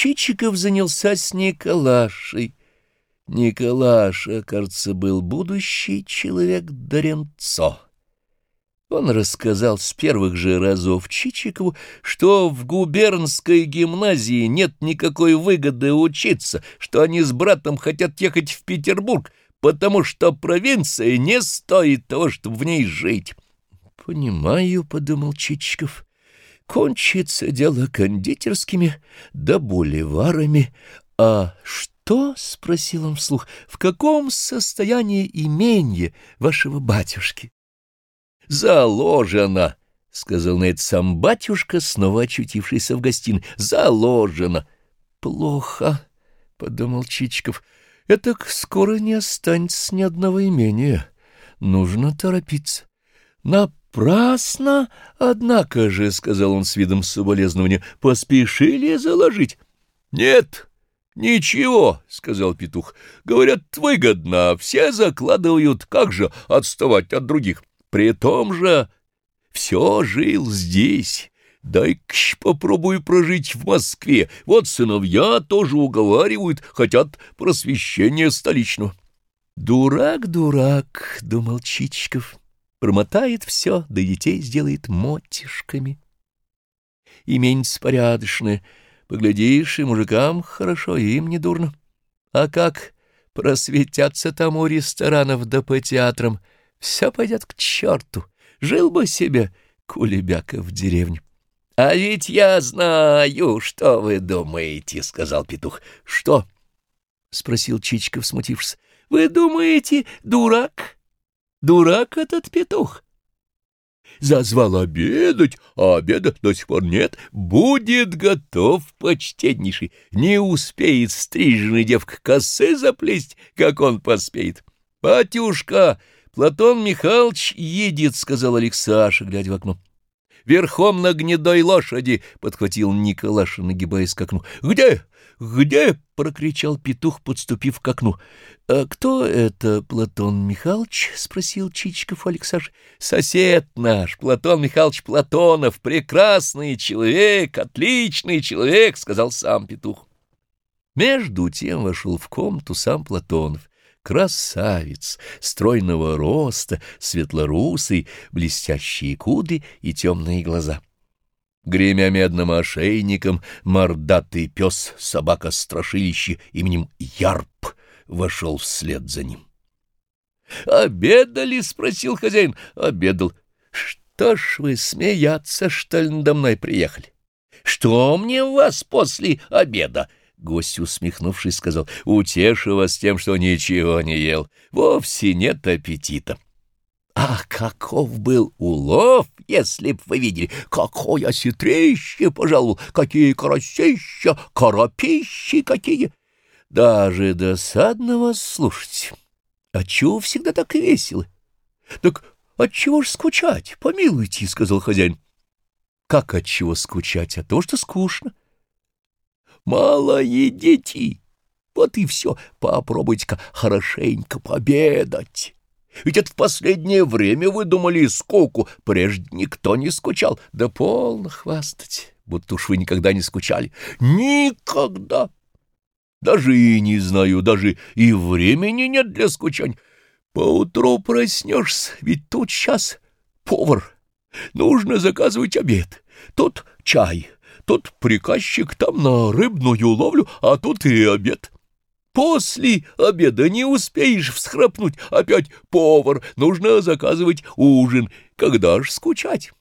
Чичиков занялся с Николашей. Николаша, кажется, был будущий человек Доренцо. Он рассказал с первых же разов Чичикову, что в губернской гимназии нет никакой выгоды учиться, что они с братом хотят ехать в Петербург, потому что провинция не стоит того, чтобы в ней жить. «Понимаю», — подумал Чичиков, — «кончится дело кондитерскими да боливарами. А что?» — спросил он вслух. «В каком состоянии именье вашего батюшки?» «Заложено!» — сказал на это сам батюшка, снова очутившийся в гостиной. «Заложено!» «Плохо!» — подумал Чичиков. «Это скоро не останется ни одного имения. Нужно торопиться». «Напрасно, однако же», — сказал он с видом соболезнования, — «поспешили заложить». «Нет, ничего», — сказал петух, — «говорят, выгодно, все закладывают, как же отставать от других». При том же все жил здесь. Дай-ка попробую прожить в Москве. Вот сыновья тоже уговаривают, хотят просвещения столичного. «Дурак, дурак», — думал Чичиков, — промотает все, да детей сделает мотишками. Именец порядочное, поглядишь, и мужикам хорошо, и им не дурно. А как просветятся там у ресторанов да по театрам — все пойдет к черту. Жил бы себе кулебяка в деревне. — А ведь я знаю, что вы думаете, — сказал петух. — Что? — спросил Чичиков, смутившись. — Вы думаете, дурак? Дурак этот петух? Зазвал обедать, а обеда до сих пор нет. Будет готов, почтеннейший. Не успеет стриженная девка косы заплесть, как он поспеет. Батюшка! Платон Михайлович едет, — сказал Алексаша, глядя в окно. Верхом на гнедой лошади, — подхватил Николаша, нагибаясь к окну. Где? Где? — прокричал петух, подступив к окну. — А кто это, Платон Михайлович? — спросил Чичиков Алексаш. — Сосед наш, Платон Михайлович Платонов, прекрасный человек, отличный человек, — сказал сам петух. Между тем вошел в комнату сам Платонов. Красавец, стройного роста, светлорусый, блестящие кудри и темные глаза. Гремя медным ошейником, мордатый пес, собака-страшилище именем Ярп, вошел вслед за ним. «Обедали?» — спросил хозяин. «Обедал. Что ж вы смеяться, что ли, надо мной приехали? Что мне вас после обеда?» Гость, усмехнувшись, сказал, — утешу вас тем, что ничего не ел. Вовсе нет аппетита. А каков был улов, если б вы видели, какое осетрище пожалуй, какие карасища, карапищи какие! Даже досадно вас слушать. А чего всегда так весело? Так отчего ж скучать, помилуйте, — сказал хозяин. Как отчего скучать, а то, что скучно. Мало едите. Вот и все. Попробуйте-ка хорошенько победать. Ведь это в последнее время вы думали скуку. Прежде никто не скучал. Да полно хвастать, будто уж вы никогда не скучали. Никогда. Даже и не знаю, даже и времени нет для скучань. Поутру проснешься, ведь тут сейчас повар. Нужно заказывать обед. Тут чай Тут приказчик там на рыбную ловлю, а тут и обед. После обеда не успеешь всхрапнуть, опять повар, нужно заказывать ужин. Когда ж скучать?